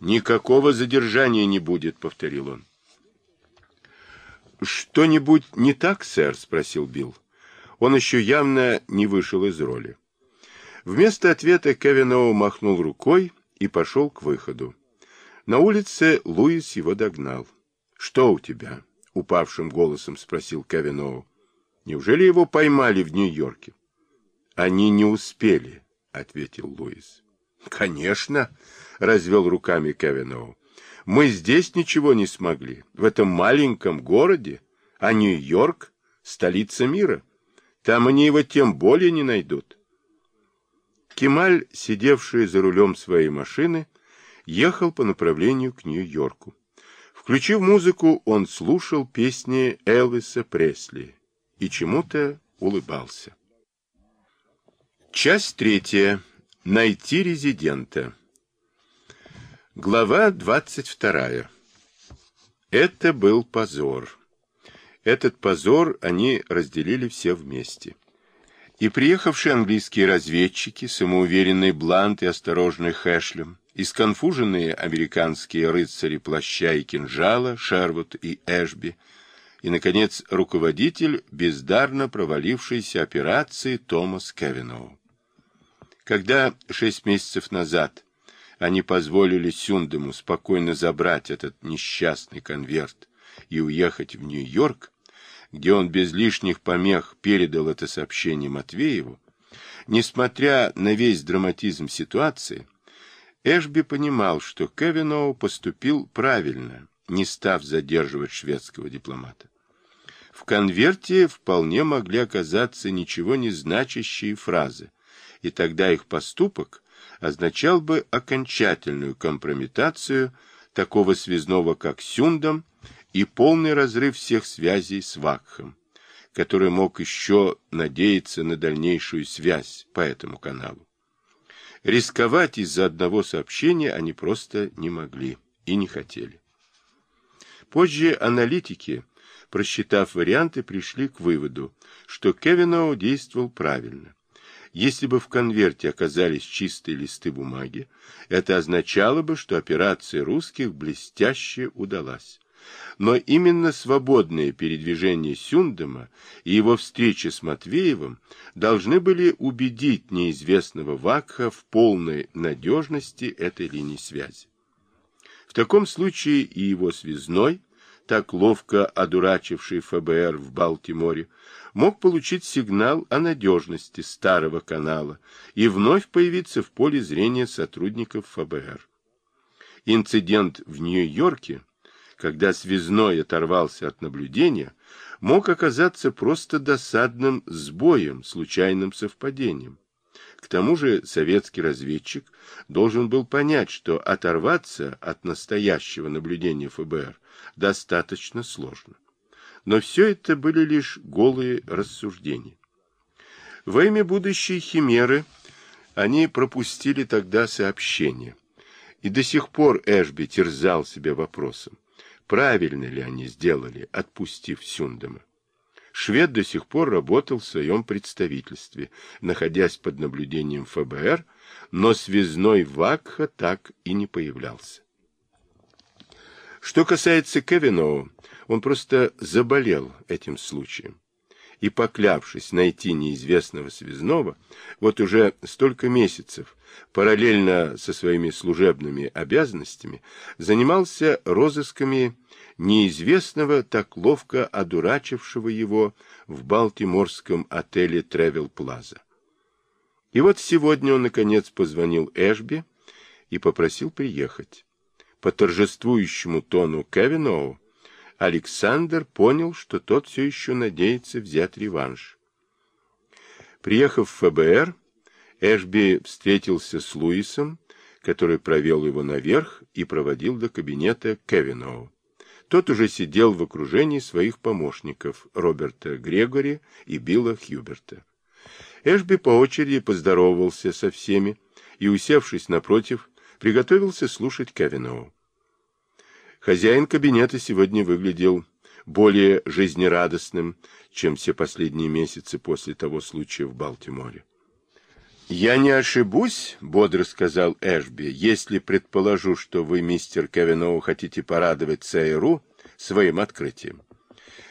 Никакого задержания не будет, повторил он. Что-нибудь не так, сэр? спросил Билл. Он еще явно не вышел из роли. Вместо ответа Кевиноу махнул рукой и пошел к выходу. На улице Луис его догнал. «Что у тебя?» — упавшим голосом спросил Кевиноу. «Неужели его поймали в Нью-Йорке?» «Они не успели», — ответил Луис. «Конечно», — развел руками Кевиноу. «Мы здесь ничего не смогли, в этом маленьком городе, а Нью-Йорк — столица мира. Там они его тем более не найдут». Кемаль, сидевший за рулем своей машины, ехал по направлению к Нью-Йорку. Включив музыку, он слушал песни Элвиса Пресли и чему-то улыбался. Часть третья. Найти резидента. Глава двадцать вторая. Это был позор. Этот позор они разделили все вместе. И приехавшие английские разведчики, самоуверенный Блант и осторожный Хэшлем, и сконфуженные американские рыцари плаща и кинжала, Шервуд и Эшби, и, наконец, руководитель бездарно провалившейся операции Томас Кевиноу. Когда шесть месяцев назад они позволили Сюндему спокойно забрать этот несчастный конверт и уехать в Нью-Йорк, где он без лишних помех передал это сообщение Матвееву, несмотря на весь драматизм ситуации, Эшби понимал, что Кевиноу поступил правильно, не став задерживать шведского дипломата. В конверте вполне могли оказаться ничего не значащие фразы, и тогда их поступок означал бы окончательную компрометацию такого связного, как Сюндам, и полный разрыв всех связей с Вакхом, который мог еще надеяться на дальнейшую связь по этому каналу. Рисковать из-за одного сообщения они просто не могли и не хотели. Позже аналитики, просчитав варианты, пришли к выводу, что Кевиноу действовал правильно. Если бы в конверте оказались чистые листы бумаги, это означало бы, что операция русских блестяще удалась. Но именно свободное передвижение Сюндема и его встреча с Матвеевым должны были убедить неизвестного Вакха в полной надежности этой линии связи. В таком случае и его связной, так ловко одурачивший ФБР в Балтиморе, мог получить сигнал о надежности старого канала и вновь появиться в поле зрения сотрудников ФБР. Инцидент в Нью-Йорке когда связной оторвался от наблюдения, мог оказаться просто досадным сбоем, случайным совпадением. К тому же советский разведчик должен был понять, что оторваться от настоящего наблюдения ФБР достаточно сложно. Но все это были лишь голые рассуждения. Во имя будущей химеры они пропустили тогда сообщение. И до сих пор Эшби терзал себя вопросом, правильно ли они сделали, отпустив Сюндема. Швед до сих пор работал в своем представительстве, находясь под наблюдением ФБР, но связной Вакха так и не появлялся. Что касается Кевиноу, он просто заболел этим случаем. И, поклявшись найти неизвестного связного, вот уже столько месяцев параллельно со своими служебными обязанностями, занимался розысками неизвестного, так ловко одурачившего его в балтиморском отеле Тревел Плаза. И вот сегодня он, наконец, позвонил Эшби и попросил приехать. По торжествующему тону Кевиноу Александр понял, что тот все еще надеется взять реванш. Приехав в ФБР, Эшби встретился с Луисом, который провел его наверх и проводил до кабинета Кевиноу. Тот уже сидел в окружении своих помощников Роберта Грегори и Билла Хьюберта. Эшби по очереди поздоровался со всеми и, усевшись напротив, приготовился слушать Кевиноу. Хозяин кабинета сегодня выглядел более жизнерадостным, чем все последние месяцы после того случая в Балтиморе. «Я не ошибусь», — бодро сказал Эшби, «если предположу, что вы, мистер Кевиноу, хотите порадовать ЦРУ своим открытием.